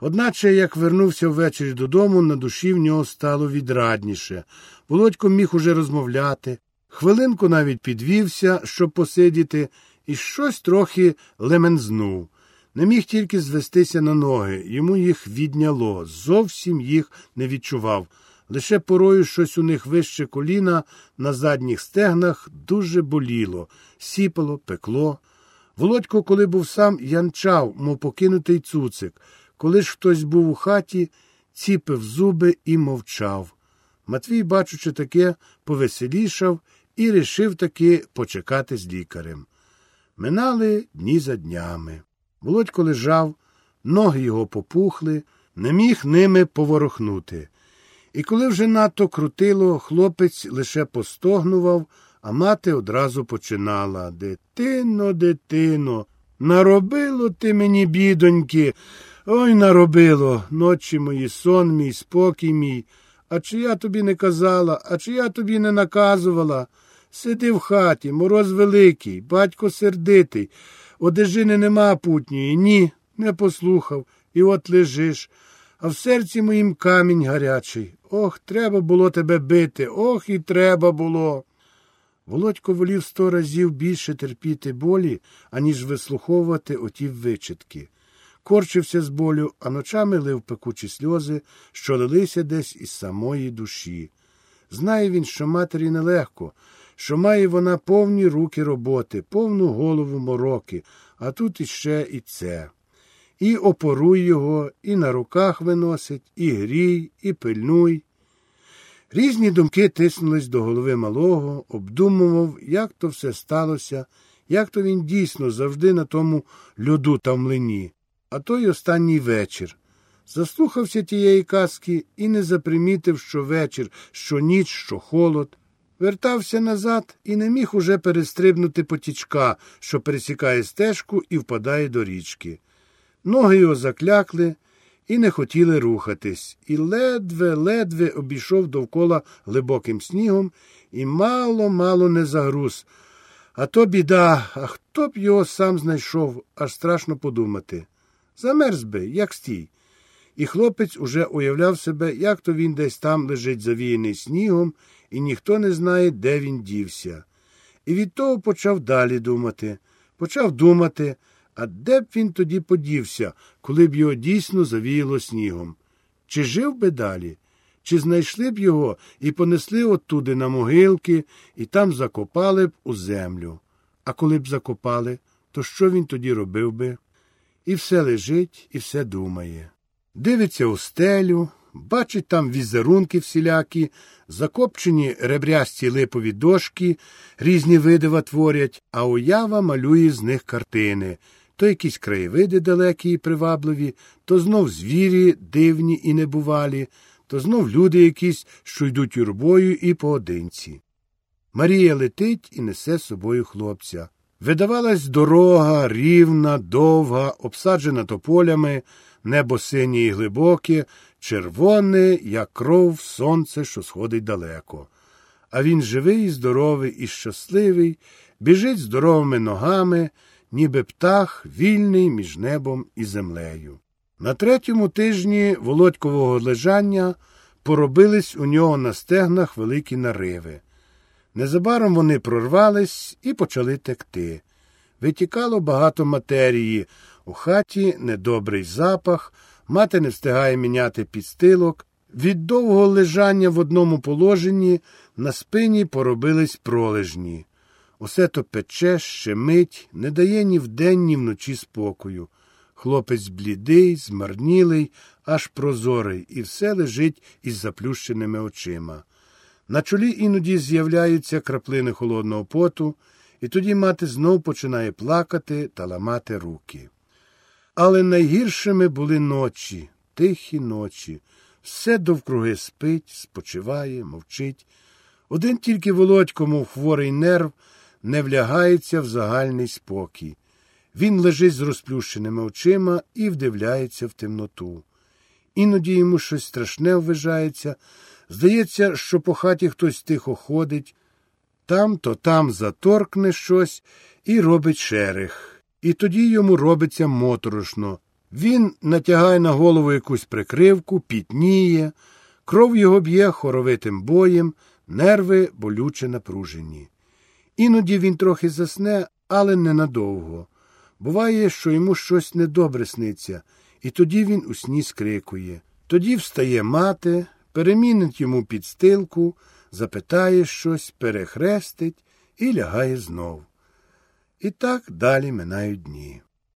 Одначе, як вернувся ввечері додому, на душі в нього стало відрадніше. Володько міг уже розмовляти. Хвилинку навіть підвівся, щоб посидіти, і щось трохи лемензнув. Не міг тільки звестися на ноги, йому їх відняло, зовсім їх не відчував. Лише порою щось у них вище коліна на задніх стегнах дуже боліло, сіпало, пекло. Володько, коли був сам, янчав, мов покинутий цуцик. Коли ж хтось був у хаті, ціпив зуби і мовчав. Матвій, бачучи таке, повеселішав і рішив таки почекати з лікарем. Минали дні за днями. Володько лежав, ноги його попухли, не міг ними поворохнути. І коли вже надто крутило, хлопець лише постогнував, а мати одразу починала Дитино, дитино, наробило ти мені, бідоньки, ой наробило, ночі мої, сон мій, спокій мій. А чи я тобі не казала, а чи я тобі не наказувала? Сиди в хаті, мороз великий, батько сердитий. Одежини нема путньої, ні, не послухав, і от лежиш. А в серці моїм камінь гарячий. Ох, треба було тебе бити, ох і треба було. Володько волів сто разів більше терпіти болі, аніж вислуховувати оті вичитки. Корчився з болю, а ночами лив пекучі сльози, що лилися десь із самої душі. Знає він, що матері нелегко, що має вона повні руки роботи, повну голову мороки, а тут іще і це. І опоруй його, і на руках виносить, і грій, і пильнуй. Різні думки тиснулись до голови малого, обдумував, як то все сталося, як то він дійсно завжди на тому льоду та млині, а той останній вечір. Заслухався тієї казки і не запримітив, що вечір, що ніч, що холод. Вертався назад і не міг уже перестрибнути потічка, що пересікає стежку і впадає до річки. Ноги його заклякли і не хотіли рухатись, і ледве-ледве обійшов довкола глибоким снігом і мало-мало не загруз. А то біда, а хто б його сам знайшов, аж страшно подумати. Замерз би, як стій. І хлопець уже уявляв себе, як то він десь там лежить завіяний снігом, і ніхто не знає, де він дівся. І від того почав далі думати. Почав думати, а де б він тоді подівся, коли б його дійсно завіяло снігом? Чи жив би далі? Чи знайшли б його і понесли оттуди на могилки, і там закопали б у землю? А коли б закопали, то що він тоді робив би? І все лежить, і все думає. Дивиться у стелю, бачить там візерунки всілякі, закопчені ребрясті липові дошки, різні видива творять, а уява малює з них картини. То якісь краєвиди далекі і привабливі, то знов звірі дивні і небувалі, то знов люди якісь, що йдуть юрбою і поодинці. Марія летить і несе з собою хлопця. Видавалась дорога рівна, довга, обсаджена тополями, небо синє і глибоке, червоне, як кров, сонце, що сходить далеко. А він живий, здоровий і щасливий, біжить здоровими ногами, ніби птах, вільний між небом і землею. На третьому тижні володькового лежання поробились у нього на стегнах великі нариви. Незабаром вони прорвались і почали текти. Витікало багато матерії, у хаті недобрий запах, мати не встигає міняти підстилок. Від довгого лежання в одному положенні на спині поробились пролежні. Усе то пече, щемить, не дає ні вдень, ні вночі спокою. Хлопець блідий, змарнілий, аж прозорий, і все лежить із заплющеними очима. На чолі іноді з'являються краплини холодного поту, і тоді мати знов починає плакати та ламати руки. Але найгіршими були ночі, тихі ночі. Все довкруги спить, спочиває, мовчить. Один тільки володько, мов хворий нерв, не влягається в загальний спокій. Він лежить з розплющеними очима і вдивляється в темноту. Іноді йому щось страшне ввижається. Здається, що по хаті хтось тихо ходить, там то там заторкне щось і робить шерех. І тоді йому робиться моторошно. Він натягає на голову якусь прикривку, пітніє, кров його б'є хоровитим боєм, нерви болюче напружені. Іноді він трохи засне, але ненадовго. Буває, що йому щось недобре сниться, і тоді він у сні скрикує. Тоді встає мати, перемінить йому підстилку, запитає щось, перехрестить і лягає знов. І так далі минають дні.